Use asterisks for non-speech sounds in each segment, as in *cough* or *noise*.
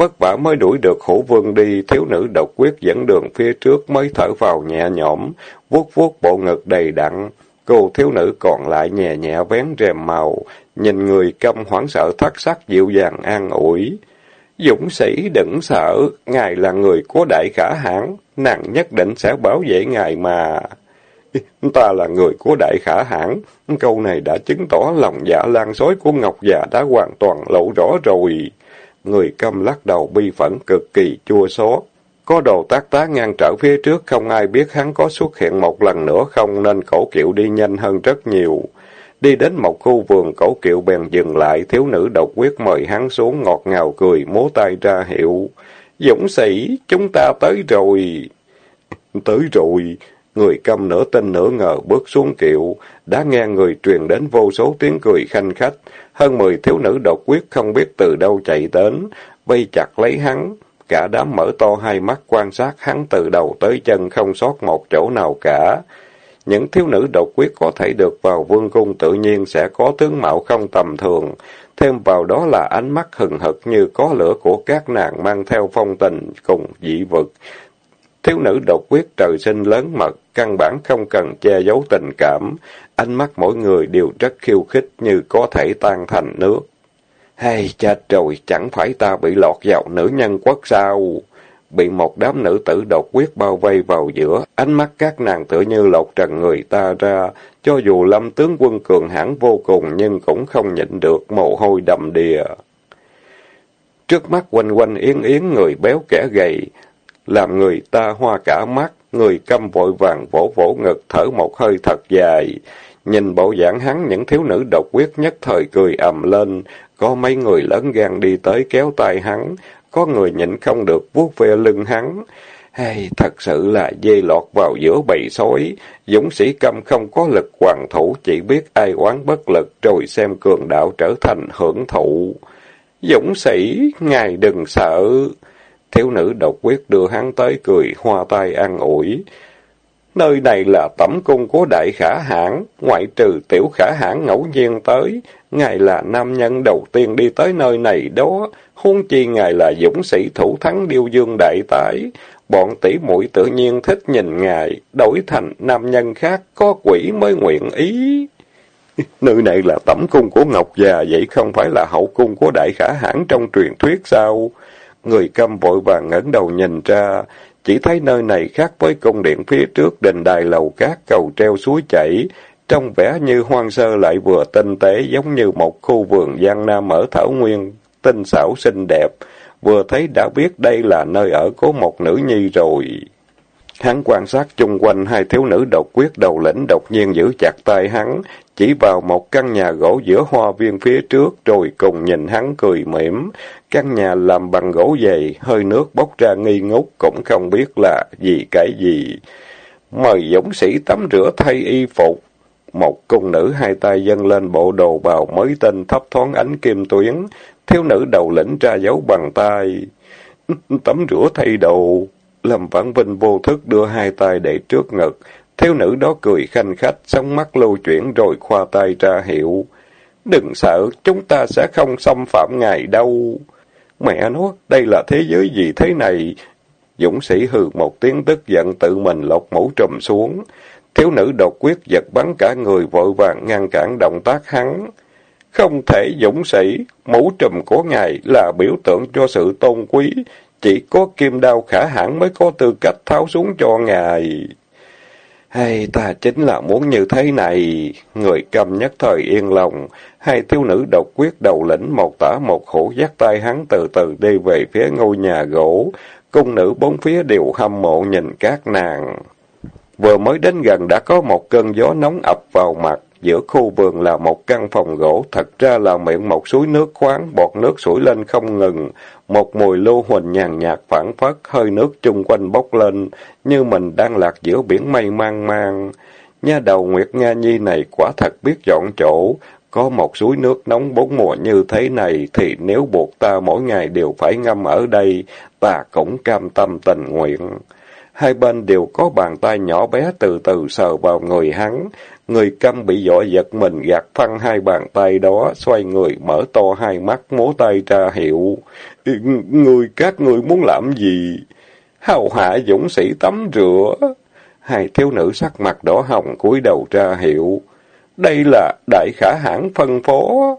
vất vả mới đuổi được hổ vương đi, thiếu nữ độc quyết dẫn đường phía trước mới thở vào nhẹ nhõm, vuốt vuốt bộ ngực đầy đặn. Cô thiếu nữ còn lại nhẹ nhẹ vén rèm màu, nhìn người câm hoảng sợ thất sắc dịu dàng an ủi. Dũng sĩ đừng sợ, ngài là người của đại khả hãn, nàng nhất định sẽ bảo vệ ngài mà. Ta là người của đại khả hãn, câu này đã chứng tỏ lòng dạ lan sói của Ngọc già đã hoàn toàn lộ rõ rồi. Người câm lắc đầu bi phẫn cực kỳ chua xót. Có đồ tác tá ngăn trở phía trước không ai biết hắn có xuất hiện một lần nữa không nên cổ kiệu đi nhanh hơn rất nhiều. Đi đến một khu vườn cổ kiệu bèn dừng lại, thiếu nữ độc quyết mời hắn xuống ngọt ngào cười, múa tay ra hiệu. Dũng sĩ, chúng ta tới rồi. *laughs* Tới rồi. Người câm nửa tin nửa ngờ bước xuống kiệu, đã nghe người truyền đến vô số tiếng cười khanh khách. Hơn mười thiếu nữ độc quyết không biết từ đâu chạy đến, vây chặt lấy hắn. Cả đám mở to hai mắt quan sát hắn từ đầu tới chân không sót một chỗ nào cả. Những thiếu nữ độc quyết có thể được vào vương cung tự nhiên sẽ có tướng mạo không tầm thường. Thêm vào đó là ánh mắt hừng hực như có lửa của các nàng mang theo phong tình cùng dị vực. Thiếu nữ độc quyết trời sinh lớn mật, căn bản không cần che giấu tình cảm. Ánh mắt mỗi người đều rất khiêu khích như có thể tan thành nước. Hay chết rồi, chẳng phải ta bị lọt vào nữ nhân quốc sao? Bị một đám nữ tử độc quyết bao vây vào giữa, ánh mắt các nàng tựa như lột trần người ta ra. Cho dù lâm tướng quân cường hãn vô cùng nhưng cũng không nhịn được mồ hôi đầm đìa. Trước mắt quanh quanh yến yến người béo kẻ gầy, làm người ta hoa cả mắt, người câm vội vàng vỗ vỗ ngực thở một hơi thật dài. Nhìn bộ dạng hắn những thiếu nữ độc quyết nhất thời cười ầm lên, có mấy người lớn gan đi tới kéo tay hắn, có người nhịn không được vuốt ve lưng hắn. Hay, thật sự là dê lọt vào giữa bầy sói, dũng sĩ câm không có lực hoàng thủ, chỉ biết ai oán bất lực rồi xem cường đạo trở thành hưởng thụ. Dũng sĩ, ngài đừng sợ. Thiếu nữ độc quyết đưa hắn tới cười, hoa tay an ủi. Nơi này là tẩm cung của đại khả hãn, ngoại trừ tiểu khả hãn ngẫu nhiên tới. Ngài là nam nhân đầu tiên đi tới nơi này đó, huống chi ngài là dũng sĩ thủ thắng điêu dương đại tái Bọn tỷ muội tự nhiên thích nhìn ngài, đổi thành nam nhân khác, có quỷ mới nguyện ý. *laughs* Nơi này là tẩm cung của Ngọc già, vậy không phải là hậu cung của đại khả hãn trong truyền thuyết sao? Người câm vội vàng ngẩng đầu nhìn ra, chỉ thấy nơi này khác với cung điện phía trước đình đài lầu cát cầu treo suối chảy, trông vẻ như hoang sơ lại vừa tinh tế giống như một khu vườn giang nam ở Thảo Nguyên, tinh xảo xinh đẹp, vừa thấy đã biết đây là nơi ở của một nữ nhi rồi. Hắn quan sát chung quanh hai thiếu nữ độc quyết đầu lĩnh đột nhiên giữ chặt tay hắn, chỉ vào một căn nhà gỗ giữa hoa viên phía trước rồi cùng nhìn hắn cười mỉm. Căn nhà làm bằng gỗ dày, hơi nước bốc ra nghi ngút cũng không biết là gì cái gì. Mời dũng sĩ tắm rửa thay y phục. Một cung nữ hai tay dâng lên bộ đồ bào mới tinh thấp thoáng ánh kim tuyến, thiếu nữ đầu lĩnh ra dấu bằng tay. *laughs* tắm rửa thay đồ. Lâm Vãn Vinh vô thức đưa hai tay để trước ngực. Thiếu nữ đó cười khanh khách, sóng mắt lưu chuyển rồi khoa tay ra hiệu. Đừng sợ, chúng ta sẽ không xâm phạm ngài đâu. Mẹ nó, đây là thế giới gì thế này? Dũng sĩ hừ một tiếng tức giận tự mình lột mũ trùm xuống. Thiếu nữ đột quyết giật bắn cả người vội vàng ngăn cản động tác hắn. Không thể dũng sĩ, mũ trùm của ngài là biểu tượng cho sự tôn quý, chỉ có kim đao khả hãn mới có tư cách tháo xuống cho ngài. Hay ta chính là muốn như thế này. Người cầm nhất thời yên lòng. Hai thiếu nữ độc quyết đầu lĩnh một tả một khổ dắt tay hắn từ từ đi về phía ngôi nhà gỗ. Cung nữ bốn phía đều hâm mộ nhìn các nàng. Vừa mới đến gần đã có một cơn gió nóng ập vào mặt. Giữa khu vườn là một căn phòng gỗ, thật ra là miệng một suối nước khoáng, bọt nước sủi lên không ngừng. Một mùi lưu huỳnh nhàn nhạt phản phất, hơi nước chung quanh bốc lên, như mình đang lạc giữa biển mây mang mang. Nha đầu Nguyệt Nga Nhi này quả thật biết dọn chỗ, có một suối nước nóng bốn mùa như thế này, thì nếu buộc ta mỗi ngày đều phải ngâm ở đây, ta cũng cam tâm tình nguyện. Hai bên đều có bàn tay nhỏ bé từ từ sờ vào người hắn. Người câm bị dọa giật mình gạt phăng hai bàn tay đó, xoay người mở to hai mắt, mố tay ra hiệu. Người, các người muốn làm gì? Hào hạ dũng sĩ tắm rửa. Hai thiếu nữ sắc mặt đỏ hồng cúi đầu ra hiệu. Đây là đại khả hãn phân phó.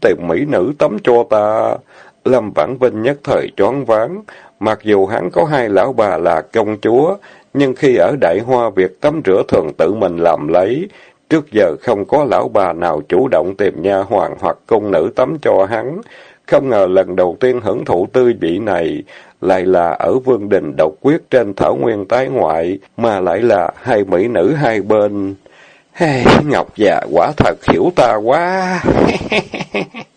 Tìm mỹ nữ tắm cho ta. Lâm Vãn Vinh nhất thời choáng váng. Mặc dù hắn có hai lão bà là công chúa, nhưng khi ở Đại Hoa việc tắm rửa thường tự mình làm lấy. Trước giờ không có lão bà nào chủ động tìm nha hoàng hoặc cung nữ tắm cho hắn. Không ngờ lần đầu tiên hưởng thụ tư vị này lại là ở vương đình độc quyết trên thảo nguyên tái ngoại, mà lại là hai mỹ nữ hai bên. Hey, Ngọc già quả thật hiểu ta quá. *laughs*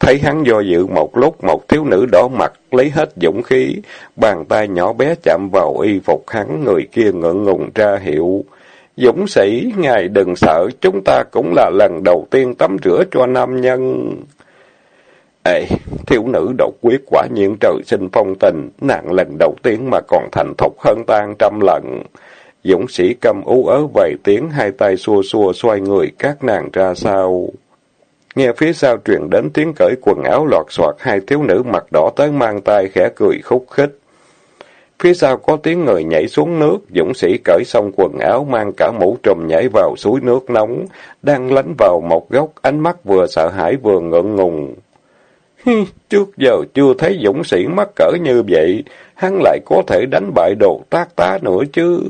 Thấy hắn do dự một lúc, một thiếu nữ đỏ mặt, lấy hết dũng khí, bàn tay nhỏ bé chạm vào y phục hắn, người kia ngượng ngùng ra hiệu. Dũng sĩ, ngài đừng sợ, chúng ta cũng là lần đầu tiên tắm rửa cho nam nhân. Ê, thiếu nữ độc quyết quả nhiên trời sinh phong tình, nàng lần đầu tiên mà còn thành thục hơn tan trăm lần. Dũng sĩ cầm ú ớ vài tiếng, hai tay xua xua xoay người các nàng ra sao. Nghe phía sau truyền đến tiếng cởi quần áo lọt xoạt hai thiếu nữ mặt đỏ tới mang tay khẽ cười khúc khích. Phía sau có tiếng người nhảy xuống nước, dũng sĩ cởi xong quần áo mang cả mũ trùm nhảy vào suối nước nóng, đang lánh vào một góc, ánh mắt vừa sợ hãi vừa ngượng ngùng. Trước giờ chưa thấy dũng sĩ mắc cỡ như vậy, hắn lại có thể đánh bại đồ tác tá nữa chứ.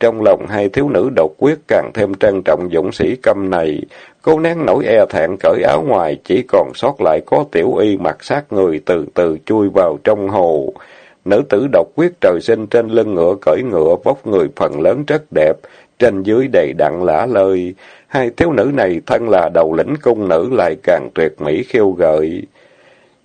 Trong lòng hai thiếu nữ độc quyết càng thêm trân trọng dũng sĩ câm này. Cô nén nổi e thẹn cởi áo ngoài, chỉ còn sót lại có tiểu y mặc sát người từ từ chui vào trong hồ. Nữ tử độc quyết trời sinh trên lưng ngựa cởi ngựa, vóc người phần lớn rất đẹp, trên dưới đầy đặn lả lơi. Hai thiếu nữ này thân là đầu lĩnh cung nữ lại càng tuyệt mỹ khiêu gợi.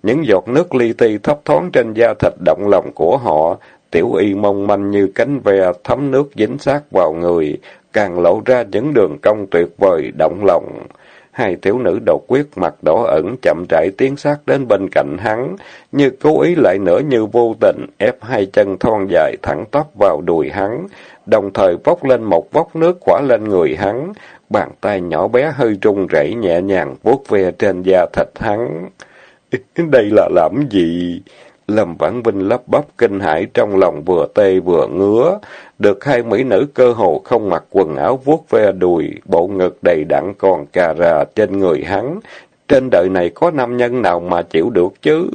Những giọt nước li ti thấp thoáng trên da thịt động lòng của họ, tiểu y mong manh như cánh ve thấm nước dính sát vào người, càng lộ ra những đường cong tuyệt vời, động lòng. Hai thiếu nữ độc quyết mặt đỏ ẩn chậm rãi tiến sát đến bên cạnh hắn, như cố ý lại nữa như vô tình, ép hai chân thon dài thẳng tắp vào đùi hắn, đồng thời vốc lên một vốc nước quả lên người hắn, bàn tay nhỏ bé hơi run rẩy nhẹ nhàng vuốt ve trên da thịt hắn. *laughs* Đây là làm gì? Lâm Vãn Vinh lắp bắp kinh hãi trong lòng vừa tê vừa ngứa. Được hai mỹ nữ cơ hồ không mặc quần áo vuốt ve đùi, bộ ngực đầy đặn còn cà rà trên người hắn. Trên đời này có nam nhân nào mà chịu được chứ?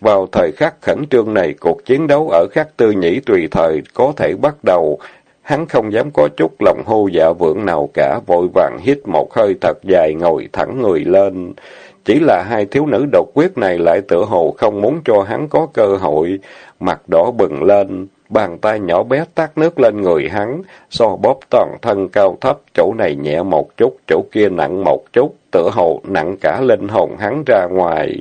Vào thời khắc khẩn trương này, cuộc chiến đấu ở khắc tư nhĩ tùy thời có thể bắt đầu. Hắn không dám có chút lòng hô dạ vượng nào cả, vội vàng hít một hơi thật dài ngồi thẳng người lên. Chỉ là hai thiếu nữ độc quyết này lại tựa hồ không muốn cho hắn có cơ hội, mặt đỏ bừng lên, bàn tay nhỏ bé tát nước lên người hắn, so bóp toàn thân cao thấp, chỗ này nhẹ một chút, chỗ kia nặng một chút, tựa hồ nặng cả linh hồn hắn ra ngoài.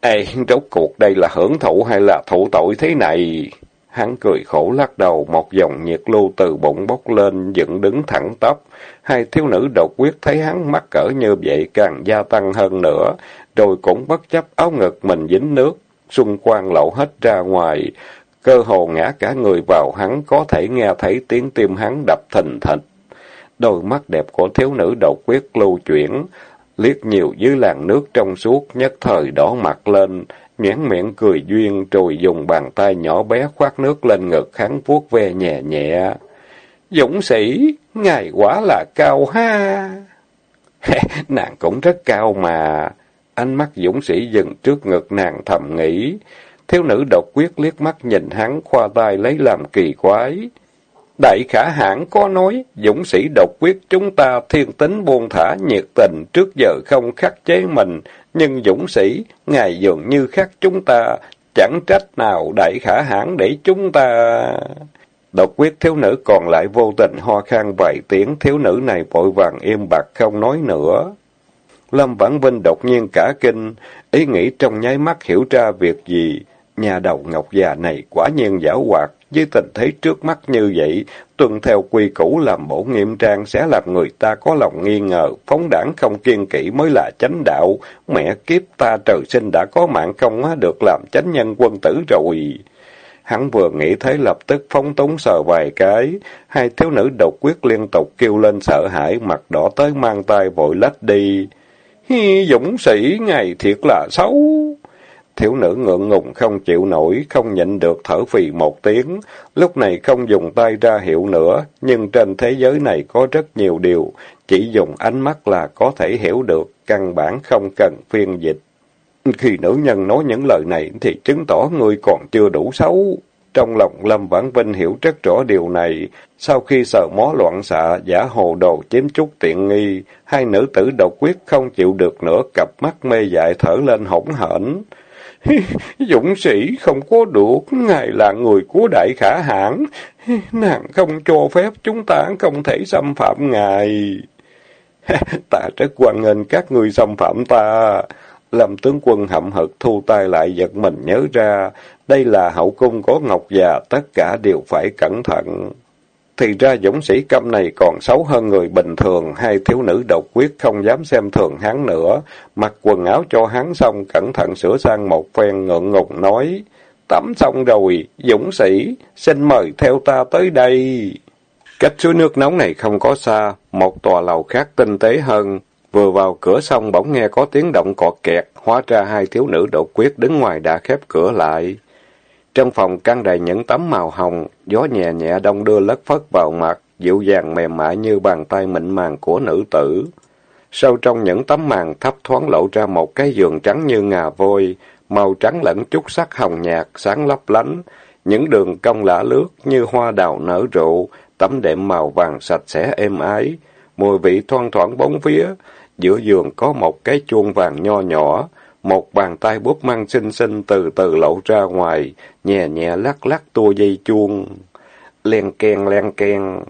Ê, rốt cuộc đây là hưởng thụ hay là thụ tội thế này? Hắn cười khổ lắc đầu, một dòng nhiệt lưu từ bụng bốc lên, dựng đứng thẳng tắp. Hai thiếu nữ độc quyết thấy hắn mắc cỡ như vậy càng gia tăng hơn nữa, rồi cũng bất chấp áo ngực mình dính nước, xung quanh lộ hết ra ngoài. Cơ hồ ngã cả người vào hắn, có thể nghe thấy tiếng tim hắn đập thình thịch. Đôi mắt đẹp của thiếu nữ độc quyết lưu chuyển, liếc nhiều dưới làn nước trong suốt, nhất thời đỏ mặt lên, nhoẻn miệng cười duyên, rồi dùng bàn tay nhỏ bé khoát nước lên ngực hắn vuốt ve nhẹ nhẹ. Dũng sĩ, ngài quả là cao ha. *laughs* nàng cũng rất cao mà. Ánh mắt dũng sĩ dừng trước ngực nàng thầm nghĩ. Thiếu nữ độc quyết liếc mắt nhìn hắn, khoa tay lấy làm kỳ quái. Đại khả hãn có nói, dũng sĩ độc quyết chúng ta thiên tính buông thả nhiệt tình, trước giờ không khắc chế mình, nhưng dũng sĩ, ngài dường như khắc chúng ta, chẳng trách nào đại khả hãn để chúng ta... Độc quyết thiếu nữ còn lại vô tình ho khan vài tiếng, thiếu nữ này vội vàng im bặt không nói nữa. Lâm Vãn Vinh đột nhiên cả kinh, ý nghĩ trong nháy mắt hiểu ra việc gì. Nhà đầu ngọc già này quả nhiên giả hoạt, với tình thế trước mắt như vậy, tuân theo quy củ làm bổ nghiêm trang sẽ làm người ta có lòng nghi ngờ, phóng đảng không kiên kỵ mới là chánh đạo. Mẹ kiếp ta trời sinh đã có mạng không á, được làm chánh nhân quân tử rồi. Hắn vừa nghĩ thế lập tức phóng túng sờ vài cái, hai thiếu nữ độc quyết liên tục kêu lên sợ hãi, mặt đỏ tới mang tay vội lách đi. Hi, dũng sĩ, ngày thiệt là xấu. Thiếu nữ ngượng ngùng không chịu nổi, không nhịn được thở phì một tiếng. Lúc này không dùng tay ra hiệu nữa, nhưng trên thế giới này có rất nhiều điều, chỉ dùng ánh mắt là có thể hiểu được, căn bản không cần phiên dịch. Khi nữ nhân nói những lời này thì chứng tỏ người còn chưa đủ xấu. Trong lòng Lâm Vãn Vinh hiểu rất rõ điều này. Sau khi sờ mó loạn xạ, giả hồ đồ chiếm chút tiện nghi, hai nữ tử độc quyết không chịu được nữa, cặp mắt mê dại thở lên hỗn hển. *laughs* Dũng sĩ không có được, ngài là người của đại khả hãn, nàng không cho phép chúng ta không thể xâm phạm ngài. *laughs* ta rất quan nghênh các người xâm phạm ta. Lâm tướng quân hậm hực thu tay lại giật mình nhớ ra, đây là hậu cung có ngọc già, tất cả đều phải cẩn thận. Thì ra dũng sĩ câm này còn xấu hơn người bình thường, hai thiếu nữ độc quyết không dám xem thường hắn nữa, mặc quần áo cho hắn xong, cẩn thận sửa sang một phen ngượng ngùng nói, tắm xong rồi, dũng sĩ, xin mời theo ta tới đây. Cách suối nước nóng này không có xa, một tòa lầu khác tinh tế hơn, Vừa vào cửa xong bỗng nghe có tiếng động cọt kẹt, hóa ra hai thiếu nữ đột quyết đứng ngoài đã khép cửa lại. Trong phòng căng đầy những tấm màu hồng, gió nhẹ nhẹ đông đưa lất phất vào mặt, dịu dàng mềm mại như bàn tay mịn màng của nữ tử. Sâu trong những tấm màn thấp thoáng lộ ra một cái giường trắng như ngà vôi, màu trắng lẫn chút sắc hồng nhạt, sáng lấp lánh. Những đường cong lả lướt như hoa đào nở rộ, tấm đệm màu vàng sạch sẽ êm ái, mùi vị thoang thoảng bóng phía, Giữa giường có một cái chuông vàng nho nhỏ, một bàn tay bút măng xinh xinh từ từ lộ ra ngoài, nhẹ nhẹ lắc lắc tua dây chuông. Len ken len ken,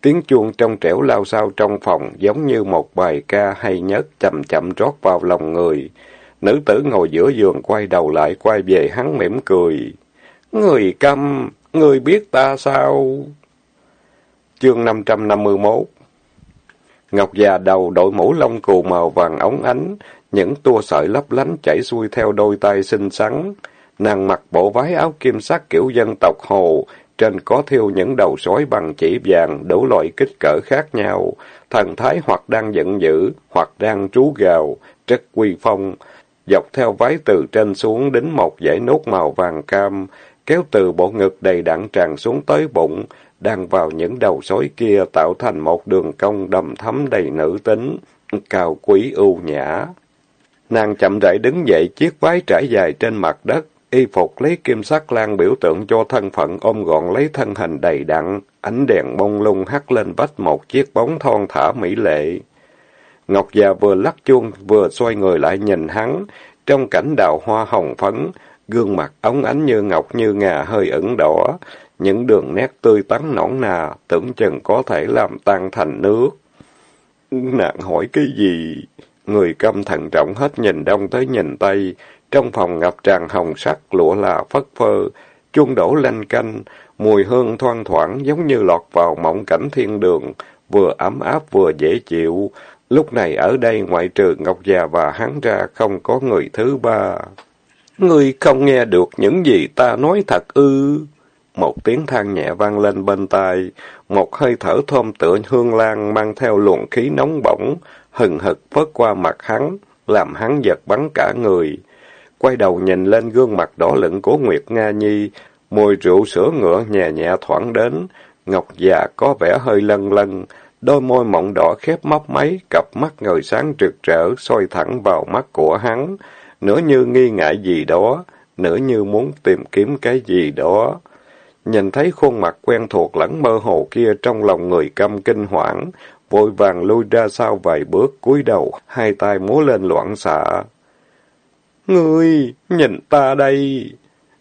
tiếng chuông trong trẻo lao sao trong phòng giống như một bài ca hay nhất chậm chậm rót vào lòng người. Nữ tử ngồi giữa giường quay đầu lại quay về hắn mỉm cười. Người câm, người biết ta sao? Chương 551 Ngọc già đầu đội mũ lông cù màu vàng ống ánh, những tua sợi lấp lánh chảy xuôi theo đôi tay xinh xắn. Nàng mặc bộ váy áo kim sắc kiểu dân tộc Hồ, trên có thiêu những đầu sói bằng chỉ vàng đủ loại kích cỡ khác nhau, thần thái hoặc đang giận dữ, hoặc đang trú gào, rất quy phong. Dọc theo váy từ trên xuống đến một dãy nốt màu vàng cam, kéo từ bộ ngực đầy đặn tràn xuống tới bụng, đang vào những đầu sói kia tạo thành một đường cong đầm thắm đầy nữ tính, cao quý ưu nhã. Nàng chậm rãi đứng dậy, chiếc váy trải dài trên mặt đất, y phục lấy kim sắc lan biểu tượng cho thân phận ôm gọn lấy thân hình đầy đặn, ánh đèn bông lung hắt lên vách một chiếc bóng thon thả mỹ lệ. Ngọc già vừa lắc chuông vừa xoay người lại nhìn hắn, trong cảnh đào hoa hồng phấn, gương mặt ống ánh như ngọc như ngà hơi ửng đỏ, những đường nét tươi tắn nõn nà, tưởng chừng có thể làm tan thành nước. Nàng hỏi cái gì? Người câm thận trọng hết nhìn đông tới nhìn tây, trong phòng ngập tràn hồng sắc, lụa là phất phơ, chuông đổ lanh canh, mùi hương thoang thoảng giống như lọt vào mộng cảnh thiên đường, vừa ấm áp vừa dễ chịu. Lúc này ở đây ngoại trừ Ngọc già và hắn ra không có người thứ ba. Ngươi không nghe được những gì ta nói thật ư? Một tiếng than nhẹ vang lên bên tai, một hơi thở thơm tựa hương lan mang theo luồng khí nóng bỏng, hừng hực phớt qua mặt hắn, làm hắn giật bắn cả người. Quay đầu nhìn lên gương mặt đỏ lửng của Nguyệt Nga Nhi, mùi rượu sữa ngựa nhẹ nhẹ thoảng đến, ngọc già có vẻ hơi lân lân, đôi môi mọng đỏ khép mấp máy, cặp mắt ngời sáng rực rỡ soi thẳng vào mắt của hắn, nửa như nghi ngại gì đó, nửa như muốn tìm kiếm cái gì đó. Nhìn thấy khuôn mặt quen thuộc lẫn mơ hồ kia trong lòng người câm kinh hoảng, vội vàng lui ra sau vài bước cúi đầu, hai tay múa lên loạn xạ. Ngươi, nhìn ta đây!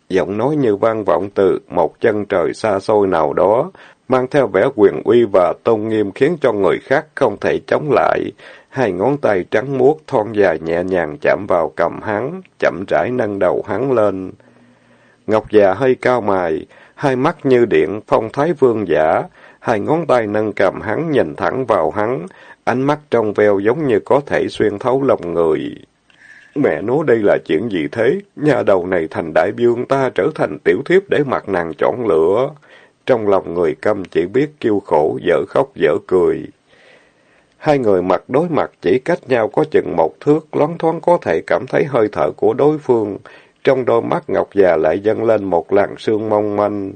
Giọng nói như vang vọng từ một chân trời xa xôi nào đó, mang theo vẻ quyền uy và tôn nghiêm khiến cho người khác không thể chống lại. Hai ngón tay trắng muốt thon dài nhẹ nhàng chạm vào cầm hắn, chậm rãi nâng đầu hắn lên. Ngọc già hơi cao mài, hai mắt như điện, phong thái vương giả, hai ngón tay nâng cầm hắn nhìn thẳng vào hắn, ánh mắt trong veo giống như có thể xuyên thấu lòng người. Mẹ nó đây là chuyện gì thế? Nhà đầu này thành đại vương ta trở thành tiểu thiếp để mặt nàng chọn lựa. Trong lòng người câm chỉ biết kêu khổ, dở khóc dở cười. Hai người mặt đối mặt chỉ cách nhau có chừng một thước, loáng thoáng có thể cảm thấy hơi thở của đối phương. Trong đôi mắt ngọc già lại dâng lên một làn sương mong manh.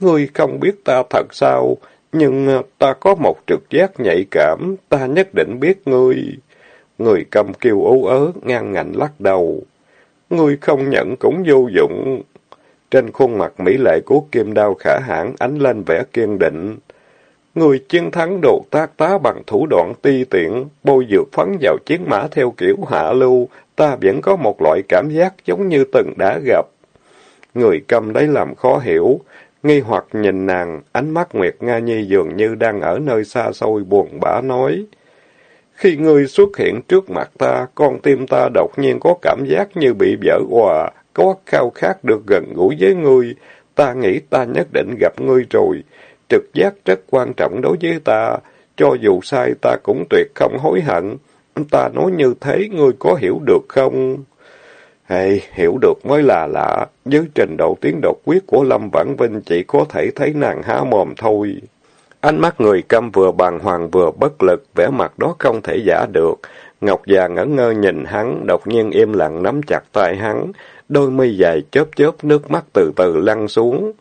Ngươi không biết ta thật sao, nhưng ờ, ta có một trực giác nhạy cảm, ta nhất định biết ngươi. Người cầm kiều ú ớ, ngang ngạnh lắc đầu. Ngươi không nhận cũng vô dụng. Trên khuôn mặt mỹ lệ của kim đao khả hãn ánh lên vẻ kiên định. Người chiến thắng đồ tác tá bằng thủ đoạn ti tiện, bôi dược phấn vào chiến mã theo kiểu hạ lưu, ta vẫn có một loại cảm giác giống như từng đã gặp. Người cầm đấy làm khó hiểu, nghi hoặc nhìn nàng, ánh mắt Nguyệt Nga Nhi dường như đang ở nơi xa xôi buồn bã nói. Khi ngươi xuất hiện trước mặt ta, con tim ta đột nhiên có cảm giác như bị vỡ hòa, có khao khát được gần gũi với ngươi. Ta nghĩ ta nhất định gặp ngươi rồi. Trực giác rất quan trọng đối với ta. Cho dù sai ta cũng tuyệt không hối hận. Ta nói như thế, ngươi có hiểu được không? Hey, hiểu được mới là lạ. Với trình độ tiến độc quyết của Lâm Vãn Vinh chỉ có thể thấy nàng há mồm thôi. Ánh mắt người câm vừa bàng hoàng vừa bất lực, vẻ mặt đó không thể giả được. Ngọc già ngẩn ngơ nhìn hắn, đột nhiên im lặng nắm chặt tay hắn, đôi mi dài chớp chớp nước mắt từ từ lăn xuống.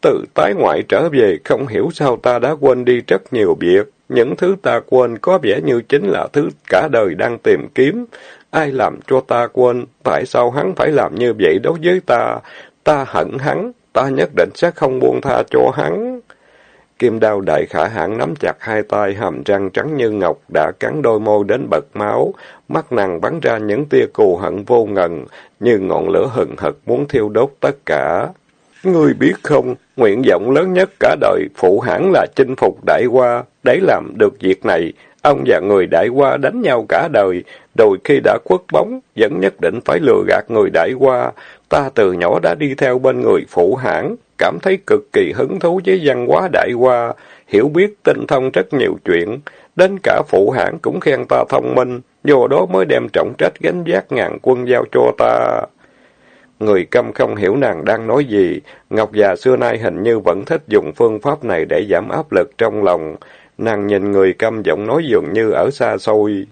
Từ tái ngoại trở về, không hiểu sao ta đã quên đi rất nhiều việc. Những thứ ta quên có vẻ như chính là thứ cả đời đang tìm kiếm. Ai làm cho ta quên? Tại sao hắn phải làm như vậy đối với ta? Ta hận hắn, ta nhất định sẽ không buông tha cho hắn. Kim đao đại khả hãn nắm chặt hai tay hàm răng trắng như ngọc đã cắn đôi môi đến bật máu, mắt nàng bắn ra những tia cù hận vô ngần, như ngọn lửa hừng hực muốn thiêu đốt tất cả. Ngươi biết không, nguyện vọng lớn nhất cả đời phụ hãng là chinh phục đại qua, để làm được việc này, ông và người đại qua đánh nhau cả đời, đôi khi đã quất bóng, vẫn nhất định phải lừa gạt người đại qua. Ta từ nhỏ đã đi theo bên người phụ hãng cảm thấy cực kỳ hứng thú với văn hóa đại qua hiểu biết tinh thông rất nhiều chuyện. Đến cả phụ hãng cũng khen ta thông minh, do đó mới đem trọng trách gánh vác ngàn quân giao cho ta. Người câm không hiểu nàng đang nói gì, Ngọc già xưa nay hình như vẫn thích dùng phương pháp này để giảm áp lực trong lòng. Nàng nhìn người câm giọng nói dường như ở xa xôi.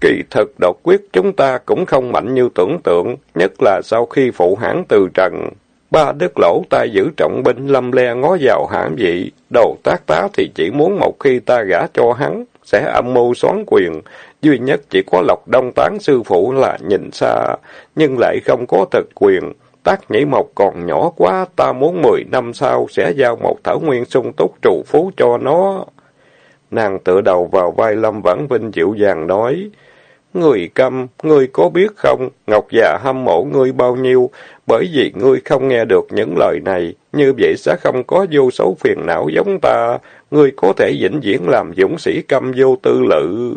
Kỳ thực độc quyết chúng ta cũng không mạnh như tưởng tượng, nhất là sau khi phụ hãng từ trần. Ba đức lỗ ta giữ trọng binh lâm le ngó vào hãm vị, đầu tác tá thì chỉ muốn một khi ta gả cho hắn, sẽ âm mưu xoán quyền. Duy nhất chỉ có Lộc Đông Tán sư phụ là nhìn xa, nhưng lại không có thực quyền. Tác nhĩ mộc còn nhỏ quá, ta muốn mười năm sau sẽ giao một thảo nguyên sung túc trù phú cho nó. Nàng tựa đầu vào vai Lâm Vãn Vinh dịu dàng nói, Người câm, ngươi có biết không, Ngọc già hâm mộ ngươi bao nhiêu, bởi vì ngươi không nghe được những lời này, như vậy sẽ không có vô số phiền não giống ta, ngươi có thể vĩnh viễn làm dũng sĩ câm vô tư lự.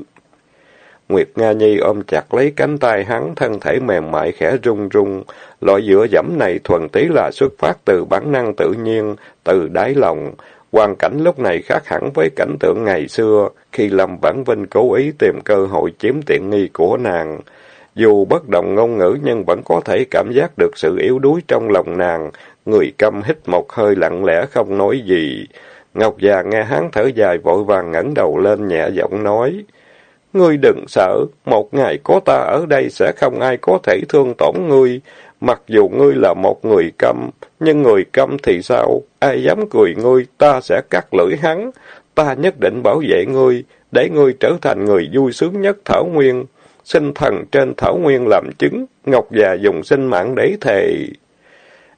Nguyệt Nga Nhi ôm chặt lấy cánh tay hắn, thân thể mềm mại khẽ rung rung. Loại dựa dẫm này thuần tí là xuất phát từ bản năng tự nhiên, từ đáy lòng. Hoàn cảnh lúc này khác hẳn với cảnh tượng ngày xưa, khi Lâm Vãn Vinh cố ý tìm cơ hội chiếm tiện nghi của nàng. Dù bất động ngôn ngữ nhưng vẫn có thể cảm giác được sự yếu đuối trong lòng nàng. Người câm hít một hơi lặng lẽ không nói gì. Ngọc già nghe hắn thở dài vội vàng ngẩng đầu lên nhẹ giọng nói. Ngươi đừng sợ, một ngày có ta ở đây sẽ không ai có thể thương tổn ngươi. Mặc dù ngươi là một người câm, nhưng người câm thì sao? Ai dám cười ngươi, ta sẽ cắt lưỡi hắn. Ta nhất định bảo vệ ngươi, để ngươi trở thành người vui sướng nhất Thảo Nguyên. Sinh thần trên Thảo Nguyên làm chứng, Ngọc già dùng sinh mạng để thề.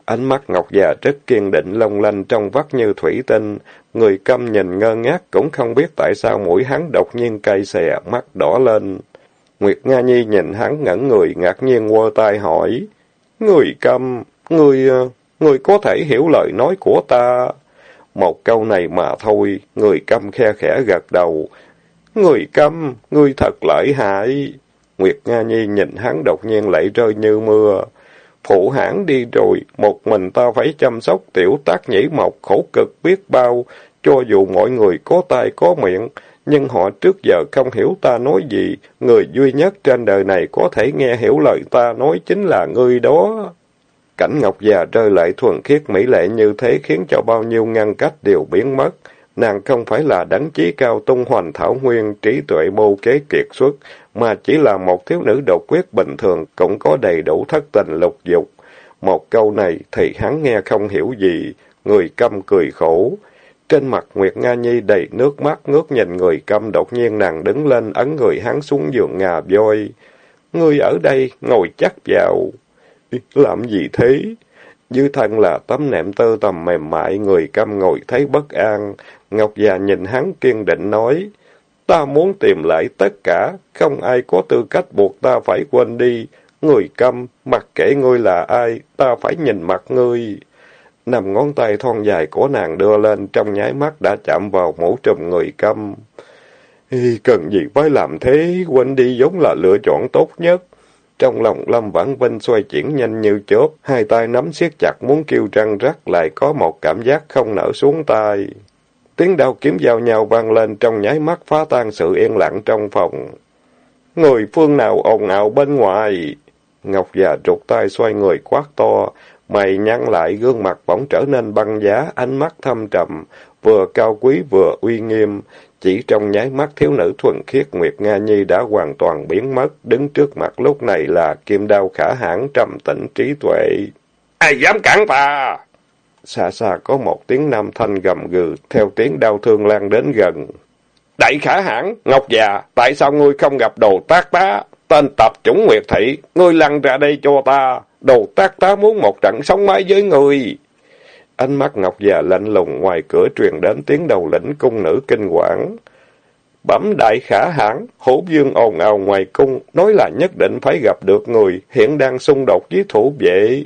Ánh mắt Ngọc già rất kiên định long lanh trong vắt như thủy tinh. Người câm nhìn ngơ ngác cũng không biết tại sao mũi hắn đột nhiên cay xè, mắt đỏ lên. Nguyệt Nga Nhi nhìn hắn ngẩn người, ngạc nhiên quơ tay hỏi. Người câm, người, ờ, người có thể hiểu lời nói của ta. Một câu này mà thôi, người câm khe khẽ gật đầu. Người câm, người thật lợi hại. Nguyệt Nga Nhi nhìn hắn đột nhiên lại rơi như mưa. Phụ hãng đi rồi, một mình ta phải chăm sóc tiểu tác nhĩ mộc khổ cực biết bao, cho dù mọi người có tai có miệng, nhưng họ trước giờ không hiểu ta nói gì, người duy nhất trên đời này có thể nghe hiểu lời ta nói chính là ngươi đó. Cảnh Ngọc già rơi lại thuần khiết mỹ lệ như thế khiến cho bao nhiêu ngăn cách đều biến mất. Nàng không phải là đánh chí cao tung hoành thảo nguyên, trí tuệ mưu kế kiệt xuất, mà chỉ là một thiếu nữ độc quyết bình thường, cũng có đầy đủ thất tình lục dục. Một câu này thì hắn nghe không hiểu gì, người câm cười khổ. Trên mặt Nguyệt Nga Nhi đầy nước mắt ngước nhìn người câm đột nhiên nàng đứng lên ấn người hắn xuống giường ngà voi. Ngươi ở đây, ngồi chắc vào. Làm gì thế? Dư thân là tấm nệm tơ tầm mềm mại, người câm ngồi thấy bất an. Ngọc già nhìn hắn kiên định nói, ta muốn tìm lại tất cả, không ai có tư cách buộc ta phải quên đi. Người câm, mặc kệ ngươi là ai, ta phải nhìn mặt ngươi. Nằm ngón tay thon dài của nàng đưa lên, trong nháy mắt đã chạm vào mũ trùm người câm. Cần gì phải làm thế, quên đi giống là lựa chọn tốt nhất. Trong lòng Lâm Vãn Vinh xoay chuyển nhanh như chớp, hai tay nắm siết chặt muốn kêu răng rắc lại có một cảm giác không nở xuống tay. Tiếng đao kiếm giao nhau vang lên trong nháy mắt phá tan sự yên lặng trong phòng. Người phương nào ồn ào bên ngoài? Ngọc già trục tay xoay người quát to, mày nhăn lại gương mặt bỗng trở nên băng giá, ánh mắt thâm trầm, vừa cao quý vừa uy nghiêm. Chỉ trong nháy mắt thiếu nữ thuần khiết Nguyệt Nga Nhi đã hoàn toàn biến mất, đứng trước mặt lúc này là kim đao khả hãn trầm tĩnh trí tuệ. Ai dám cản ta? Xa xa có một tiếng nam thanh gầm gừ, theo tiếng đau thương lan đến gần. Đại khả hãn, Ngọc già, tại sao ngươi không gặp đồ tác tá? Tên tập chủng Nguyệt Thị, ngươi lăn ra đây cho ta. Đồ tác ta muốn một trận sống mái với người Ánh mắt Ngọc già lạnh lùng ngoài cửa truyền đến tiếng đầu lĩnh cung nữ kinh quản. Bẩm đại khả hãn, hổ dương ồn ào ngoài cung, nói là nhất định phải gặp được người, hiện đang xung đột với thủ vệ.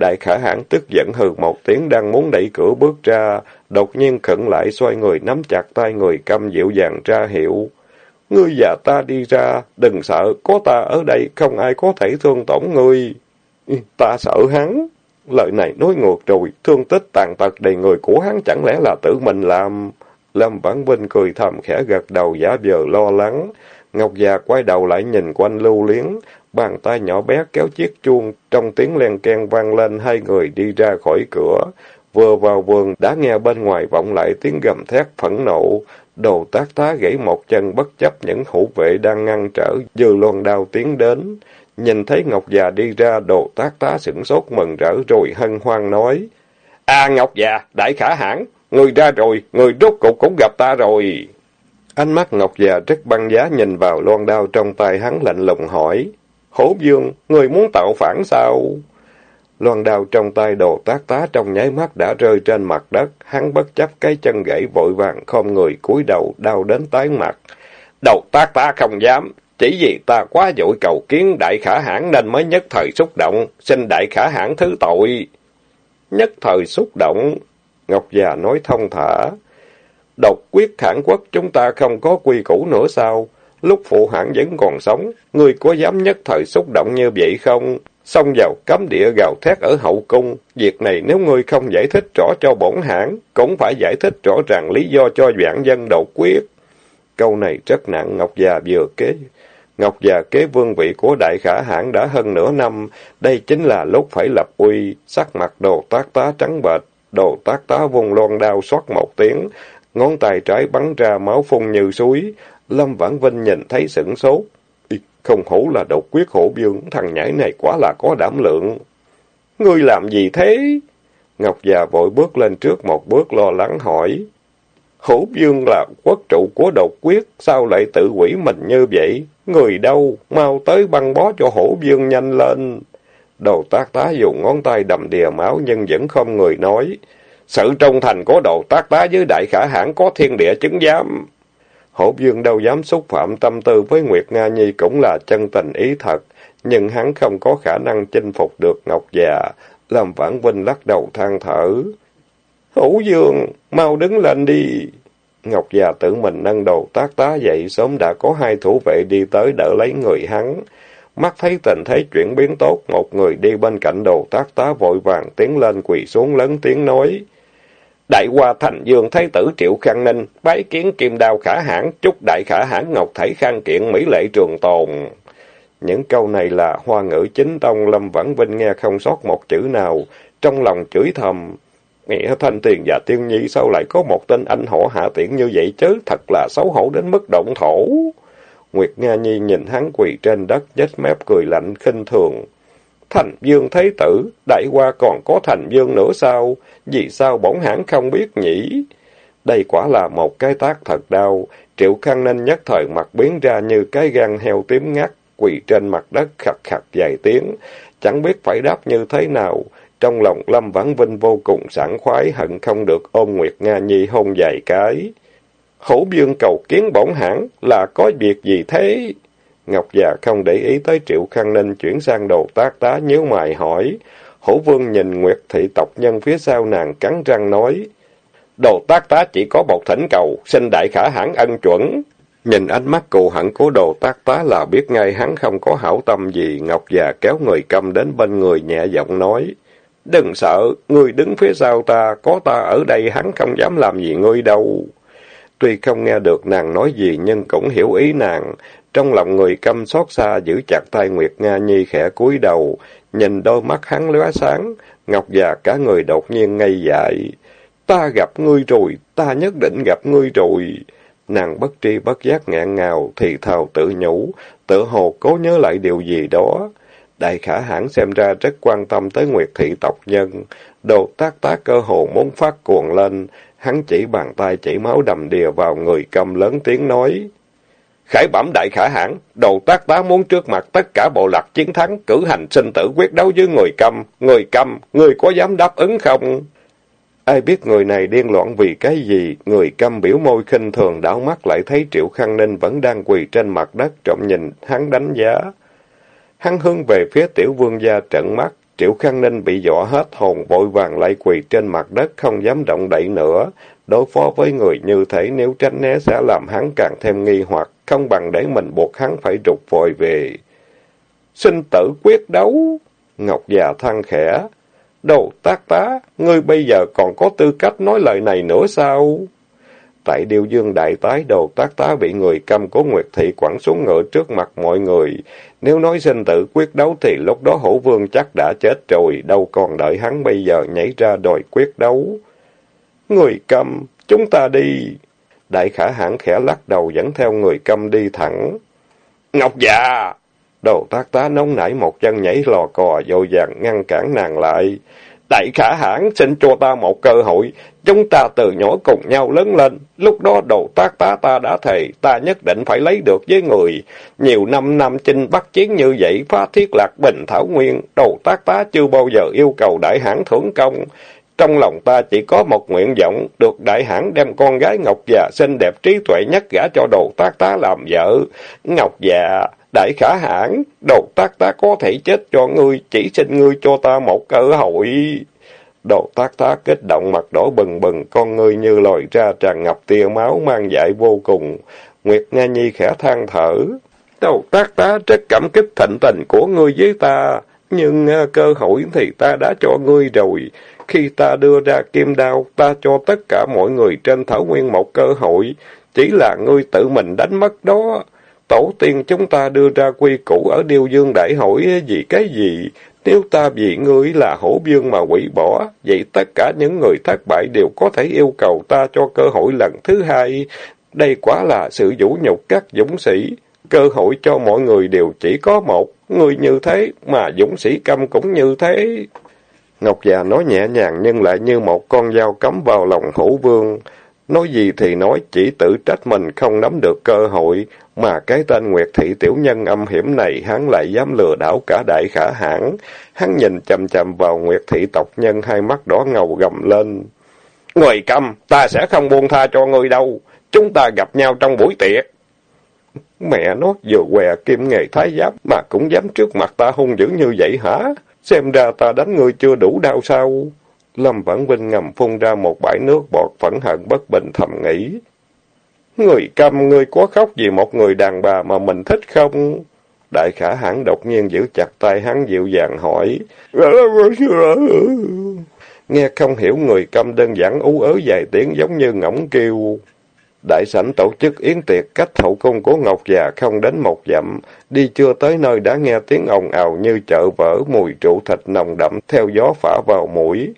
Đại khả hãn tức giận hừ một tiếng đang muốn đẩy cửa bước ra, đột nhiên khẩn lại xoay người nắm chặt tay người câm dịu dàng ra hiệu. Ngươi và ta đi ra, đừng sợ, có ta ở đây, không ai có thể thương tổn ngươi. Ừ, ta sợ hắn. Lời này nói ngược rồi, thương tích tàn tật đầy người của hắn chẳng lẽ là tự mình làm. Lâm Vãn Vinh cười thầm khẽ gật đầu giả vờ lo lắng. Ngọc già quay đầu lại nhìn quanh lưu liếng, bàn tay nhỏ bé kéo chiếc chuông, trong tiếng len keng vang lên hai người đi ra khỏi cửa. Vừa vào vườn đã nghe bên ngoài vọng lại tiếng gầm thét phẫn nộ, đồ tác tá gãy một chân bất chấp những hữu vệ đang ngăn trở, dư loan đao tiến đến. Nhìn thấy Ngọc già đi ra, đồ tác tá sửng sốt mừng rỡ rồi hân hoan nói. À Ngọc già, đại khả hãn, người ra rồi, người rốt cục cũng gặp ta rồi. Ánh mắt Ngọc già rất băng giá nhìn vào loan đao trong tay hắn lạnh lùng hỏi. Hổ dương, người muốn tạo phản sao? Loan đao trong tay đồ tác tá trong nháy mắt đã rơi trên mặt đất, hắn bất chấp cái chân gãy vội vàng không người cúi đầu, đau đến tái mặt. Đầu tác tá không dám, chỉ vì ta quá dội cầu kiến đại khả hãn nên mới nhất thời xúc động, xin đại khả hãn thứ tội. Nhất thời xúc động, Ngọc già nói thông thả. Độc quyết hãn quốc chúng ta không có quy củ nữa sao? Lúc phụ hãn vẫn còn sống, người có dám nhất thời xúc động như vậy không? Xông vào cấm địa gào thét ở hậu cung, việc này nếu ngươi không giải thích rõ cho bổn hãn, cũng phải giải thích rõ ràng lý do cho vạn dân độc quyết. Câu này rất nặng Ngọc già vừa kế. Ngọc già kế vương vị của đại khả hãn đã hơn nửa năm, đây chính là lúc phải lập uy, sắc mặt đồ tác tá trắng bệch, đồ tác tá vùng loan đao xót một tiếng, ngón tay trái bắn ra máu phun như suối, Lâm Vãn Vinh nhìn thấy sửng sốt. Không hổ là độc quyết hổ dương, thằng nhãi này quá là có đảm lượng. Ngươi làm gì thế? Ngọc già vội bước lên trước một bước lo lắng hỏi. Hổ dương là quốc trụ của độc quyết, sao lại tự quỷ mình như vậy? Người đâu? Mau tới băng bó cho hổ dương nhanh lên. Đầu tác tá dùng ngón tay đầm đìa máu nhưng vẫn không người nói. Sự trung thành của đầu tác tá với đại khả hãn có thiên địa chứng giám. Hổ Dương đâu dám xúc phạm tâm tư với Nguyệt Nga Nhi cũng là chân tình ý thật, nhưng hắn không có khả năng chinh phục được Ngọc già, làm Vãn Vinh lắc đầu than thở. Hổ Dương, mau đứng lên đi. Ngọc già tự mình nâng đầu tác tá dậy, sớm đã có hai thủ vệ đi tới đỡ lấy người hắn. Mắt thấy tình thế chuyển biến tốt, một người đi bên cạnh đầu tác tá vội vàng tiến lên quỳ xuống lớn tiếng nói. Đại hoa thành dương thái tử Triệu Khang Ninh, bái kiến kim đao khả hãn, chúc đại khả hãn ngọc thể khang kiện mỹ lệ trường tồn. Những câu này là hoa ngữ chính tông, Lâm Vãn Vinh nghe không sót một chữ nào, trong lòng chửi thầm. Nghĩa Thanh Tiền và Tiên Nhi sao lại có một tên anh họ hạ tiện như vậy chứ, thật là xấu hổ đến mức động thổ. Nguyệt Nga Nhi nhìn hắn quỳ trên đất, nhếch mép cười lạnh khinh thường. Thành Dương Thế Tử, đại qua còn có Thành Dương nữa sao? Vì sao bổn hãng không biết nhỉ? Đây quả là một cái tác thật đau. Triệu Khang Ninh nhất thời mặt biến ra như cái gan heo tím ngắt, quỳ trên mặt đất khặt khặt vài tiếng, chẳng biết phải đáp như thế nào. Trong lòng Lâm Vãn Vinh vô cùng sảng khoái, hận không được ôm Nguyệt Nga Nhi hôn vài cái. Hổ dương cầu kiến bổn hãng là có việc gì thế? Ngọc già không để ý tới Triệu Khang Ninh chuyển sang đầu tác tá nhớ mày hỏi. Hổ vương nhìn Nguyệt thị tộc nhân phía sau nàng cắn răng nói. Đồ tác tá chỉ có một thỉnh cầu, xin đại khả hãn ân chuẩn. Nhìn ánh mắt cù hẳn của đồ tác tá là biết ngay hắn không có hảo tâm gì, Ngọc già kéo người cầm đến bên người nhẹ giọng nói. Đừng sợ, ngươi đứng phía sau ta, có ta ở đây hắn không dám làm gì ngươi đâu. Tuy không nghe được nàng nói gì nhưng cũng hiểu ý nàng. Trong lòng người căm xót xa giữ chặt tay Nguyệt Nga Nhi khẽ cúi đầu, nhìn đôi mắt hắn lóe sáng, Ngọc già cả người đột nhiên ngây dại. Ta gặp ngươi rồi, ta nhất định gặp ngươi rồi. Nàng bất tri bất giác ngạn ngào, thì thào tự nhủ, tự hồ cố nhớ lại điều gì đó. Đại khả hãn xem ra rất quan tâm tới Nguyệt thị tộc nhân. Đồ tác tá cơ hồ muốn phát cuồng lên, hắn chỉ bàn tay chỉ máu đầm đìa vào người cầm lớn tiếng nói. Khải bẩm đại khả hãn, đầu tác tá muốn trước mặt tất cả bộ lạc chiến thắng, cử hành sinh tử quyết đấu với người cầm. Người cầm, người có dám đáp ứng không? Ai biết người này điên loạn vì cái gì, người câm biểu môi khinh thường đảo mắt lại thấy Triệu Khang Ninh vẫn đang quỳ trên mặt đất trọng nhìn, hắn đánh giá. Hắn hướng về phía tiểu vương gia trận mắt, Triệu Khang Ninh bị dọa hết hồn, vội vàng lại quỳ trên mặt đất không dám động đậy nữa. Đối phó với người như thế nếu tránh né sẽ làm hắn càng thêm nghi hoặc, không bằng để mình buộc hắn phải rụt vội về. Sinh tử quyết đấu! Ngọc già than khẽ. Đồ tác tá, ngươi bây giờ còn có tư cách nói lời này nữa sao? Tại điều dương đại tái đồ tác tá bị người cầm của Nguyệt Thị quẳng xuống ngựa trước mặt mọi người. Nếu nói sinh tử quyết đấu thì lúc đó hổ vương chắc đã chết rồi, đâu còn đợi hắn bây giờ nhảy ra đòi quyết đấu. Người cầm chúng ta đi. Đại khả hãn khẽ lắc đầu dẫn theo người cầm đi thẳng. Ngọc già! đầu tác tá nóng nảy một chân nhảy lò cò, dội vàng ngăn cản nàng lại. Đại khả hãn xin cho ta một cơ hội, chúng ta từ nhỏ cùng nhau lớn lên, lúc đó đầu tác tá ta đã thề, ta nhất định phải lấy được với người. Nhiều năm năm chinh bắt chiến như vậy, phá thiết lạc bình thảo nguyên, đầu tác tá chưa bao giờ yêu cầu đại hãn thưởng công. Trong lòng ta chỉ có một nguyện vọng, được đại hãn đem con gái Ngọc già xinh đẹp trí tuệ nhất gả cho đồ tác tá làm vợ. Ngọc già, đại khả hãn, đồ tác tá có thể chết cho ngươi, chỉ xin ngươi cho ta một cơ hội. Đồ tác tá kích động mặt đỏ bừng bừng, con ngươi như lòi ra tràn ngập tia máu mang dại vô cùng. Nguyệt Nga Nhi khẽ than thở. Đồ tác tá rất cảm kích thịnh tình của ngươi với ta, nhưng ờ, cơ hội thì ta đã cho ngươi rồi. Khi ta đưa ra kim đao, ta cho tất cả mọi người trên thảo nguyên một cơ hội, chỉ là ngươi tự mình đánh mất đó. Tổ tiên chúng ta đưa ra quy củ ở Điêu Dương Đại hội vì cái gì? Nếu ta vì ngươi là hổ dương mà quỷ bỏ, vậy tất cả những người thất bại đều có thể yêu cầu ta cho cơ hội lần thứ hai. Đây quả là sự vũ nhục các dũng sĩ. Cơ hội cho mọi người đều chỉ có một. Người như thế, mà dũng sĩ câm cũng như thế. Ngọc già nói nhẹ nhàng nhưng lại như một con dao cắm vào lòng hổ vương. Nói gì thì nói, chỉ tự trách mình không nắm được cơ hội, mà cái tên Nguyệt Thị tiểu nhân âm hiểm này hắn lại dám lừa đảo cả đại khả hãn. Hắn nhìn chầm chầm vào Nguyệt Thị tộc nhân hai mắt đỏ ngầu gầm lên. Người cầm, ta sẽ không buông tha cho ngươi đâu. Chúng ta gặp nhau trong buổi tiệc. Mẹ nó vừa què kim nghề thái giáp mà cũng dám trước mặt ta hung dữ như vậy hả? Xem ra ta đánh người chưa đủ đau sao? Lâm Vãn Vinh ngầm phun ra một bãi nước bọt phẫn hận bất bình thầm nghĩ. Người câm, người có khóc vì một người đàn bà mà mình thích không? Đại khả hãn đột nhiên giữ chặt tay hắn dịu dàng hỏi. *laughs* Nghe không hiểu người câm đơn giản ú ớ dài tiếng giống như ngỗng kêu. Đại sảnh tổ chức yến tiệc cách hậu cung của Ngọc già không đến một dặm, đi chưa tới nơi đã nghe tiếng ồn ào như chợ vỡ, mùi rượu thịt nồng đậm theo gió phả vào mũi.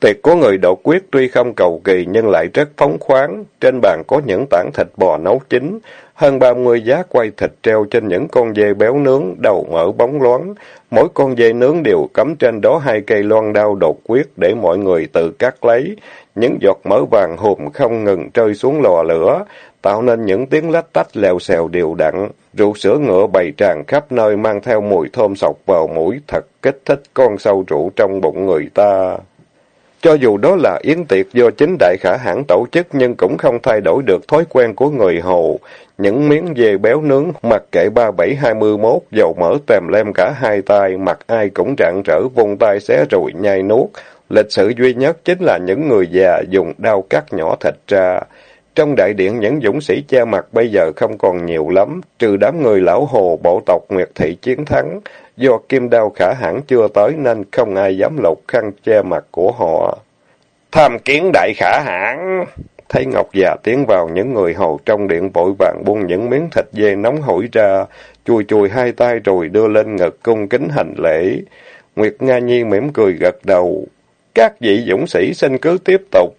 Tiệc của người đột quyết tuy không cầu kỳ nhưng lại rất phóng khoáng, trên bàn có những tảng thịt bò nấu chín, hơn ba mươi giá quay thịt treo trên những con dê béo nướng, đầu mỡ bóng loáng. Mỗi con dê nướng đều cắm trên đó hai cây loan đao đột quyết để mọi người tự cắt lấy. Những giọt mỡ vàng hùm không ngừng rơi xuống lò lửa, tạo nên những tiếng lách tách lèo xèo đều đặn. Rượu sữa ngựa bày tràn khắp nơi mang theo mùi thơm sọc vào mũi, thật kích thích con sâu rượu trong bụng người ta. Cho dù đó là yến tiệc do chính đại khả hãng tổ chức nhưng cũng không thay đổi được thói quen của người Hồ. Những miếng dê béo nướng, mặc kệ ba bảy hai mươi mốt, dầu mỡ tèm lem cả hai tay, mặt ai cũng rạng rỡ vung tay xé rồi nhai nuốt. Lịch sử duy nhất chính là những người già dùng đao cắt nhỏ thịt ra. Trong đại điện những dũng sĩ che mặt bây giờ không còn nhiều lắm, trừ đám người lão hồ bộ tộc Nguyệt Thị chiến thắng. Do kim đao khả hãn chưa tới nên không ai dám lột khăn che mặt của họ. Tham kiến đại khả hãn! Thấy Ngọc già tiến vào những người hầu trong điện vội vàng buông những miếng thịt dê nóng hổi ra, chùi chùi hai tay rồi đưa lên ngực cung kính hành lễ. Nguyệt Nga Nhi mỉm cười gật đầu. Các vị dũng sĩ xin cứ tiếp tục.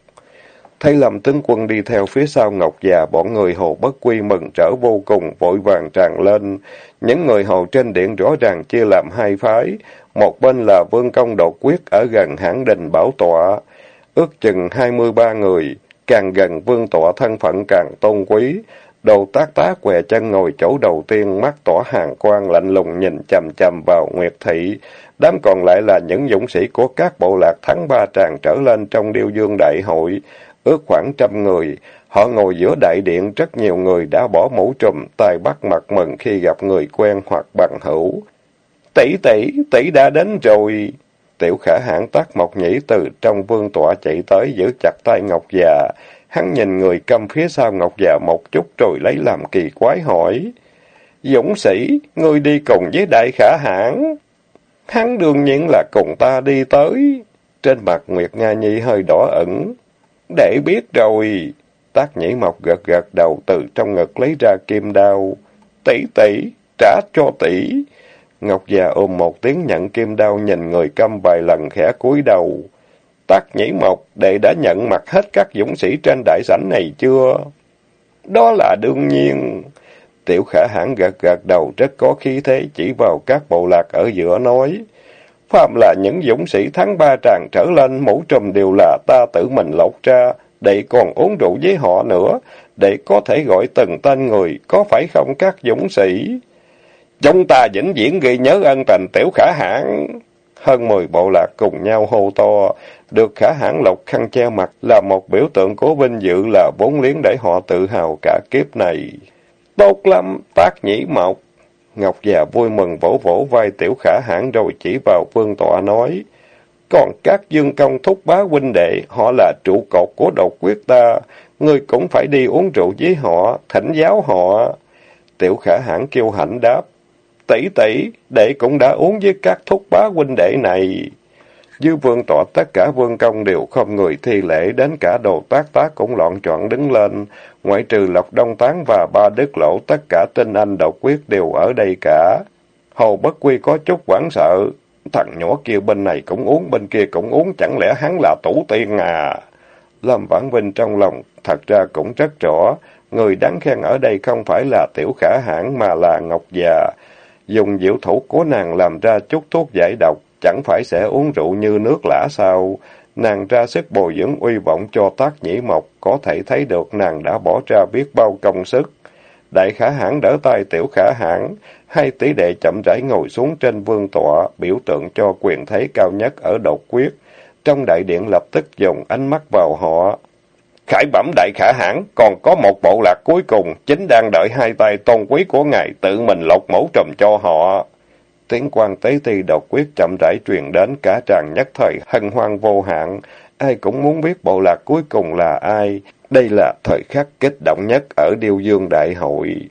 Thấy lầm tướng quân đi theo phía sau Ngọc già, bọn người hồ bất quy mừng trở vô cùng, vội vàng tràn lên. Những người hầu trên điện rõ ràng chia làm hai phái. Một bên là vương công đột quyết ở gần hãng đình bảo tọa, ước chừng hai mươi ba người. Càng gần vương tọa thân phận càng tôn quý. Đầu tác tá què chân ngồi chỗ đầu tiên, mắt tỏa hàng quang lạnh lùng nhìn chầm chầm vào Nguyệt Thị. Đám còn lại là những dũng sĩ của các bộ lạc thắng ba tràng trở lên trong điêu dương đại hội, ước khoảng trăm người. Họ ngồi giữa đại điện, rất nhiều người đã bỏ mũ trùm, tay bắt mặt mừng khi gặp người quen hoặc bằng hữu. Tỷ tỷ, tỷ đã đến rồi. Tiểu khả hãn tắt mộc nhĩ từ trong vương tọa chạy tới giữ chặt tay Ngọc già. Hắn nhìn người cầm phía sau Ngọc già một chút rồi lấy làm kỳ quái hỏi. Dũng sĩ, ngươi đi cùng với đại khả hãn. Hắn đương nhiên là cùng ta đi tới. Trên mặt Nguyệt Nga Nhi hơi đỏ ẩn. Để biết rồi. Tác nhĩ mộc gật gật đầu từ trong ngực lấy ra kim đao. Tỷ tỷ, trả cho tỷ. Ngọc già ôm một tiếng nhận kim đao nhìn người câm vài lần khẽ cúi đầu. Tác nhĩ mộc, đệ đã nhận mặt hết các dũng sĩ trên đại sảnh này chưa? Đó là đương nhiên. Tiểu khả hãn gật gật đầu rất có khí thế chỉ vào các bộ lạc ở giữa nói. Phạm là những dũng sĩ tháng ba tràng trở lên, mũ trùm đều là ta tự mình lột ra, để còn uống rượu với họ nữa, để có thể gọi từng tên người, có phải không các dũng sĩ? Chúng ta vĩnh viễn ghi nhớ ân tình tiểu khả hãn. Hơn mười bộ lạc cùng nhau hô to, được khả hãn lộc khăn che mặt là một biểu tượng cố vinh dự là vốn liếng để họ tự hào cả kiếp này. Tốt lắm, tác nhĩ mộc. Ngọc già vui mừng vỗ vỗ vai tiểu khả hãn rồi chỉ vào vương tọa nói. Còn các dương công thúc bá huynh đệ, họ là trụ cột của độc quyết ta. Ngươi cũng phải đi uống rượu với họ, thỉnh giáo họ. Tiểu khả hãn kêu hãnh đáp. Tỷ tỷ, đệ cũng đã uống với các thúc bá huynh đệ này. Dư vương tọa tất cả vương công đều không người thi lễ, đến cả đồ tác tác cũng loạn trọn đứng lên. Ngoại trừ Lộc Đông Tán và ba đức lỗ, tất cả tinh anh độc quyết đều ở đây cả. Hồ Bất Quy có chút hoảng sợ. Thằng nhỏ kia bên này cũng uống, bên kia cũng uống, chẳng lẽ hắn là tổ tiên à? Lâm Vãn Vinh trong lòng thật ra cũng rất rõ. Người đáng khen ở đây không phải là tiểu khả hãn mà là Ngọc già. Dùng diệu thủ của nàng làm ra chút thuốc giải độc, chẳng phải sẽ uống rượu như nước lã sao? Nàng ra sức bồi dưỡng uy vọng cho tác nhĩ mộc, có thể thấy được nàng đã bỏ ra biết bao công sức. Đại khả hãn đỡ tay tiểu khả hãn, hai tỷ đệ chậm rãi ngồi xuống trên vương tọa, biểu tượng cho quyền thế cao nhất ở độc quyết. Trong đại điện lập tức dùng ánh mắt vào họ. Khải bẩm đại khả hãn, còn có một bộ lạc cuối cùng, chính đang đợi hai tay tôn quý của ngài tự mình lột mẫu trùm cho họ. Tiếng quan tế ti độc quyết chậm rãi truyền đến cả tràng nhất thời hân hoan vô hạn. Ai cũng muốn biết bộ lạc cuối cùng là ai. Đây là thời khắc kích động nhất ở Điêu Dương Đại hội.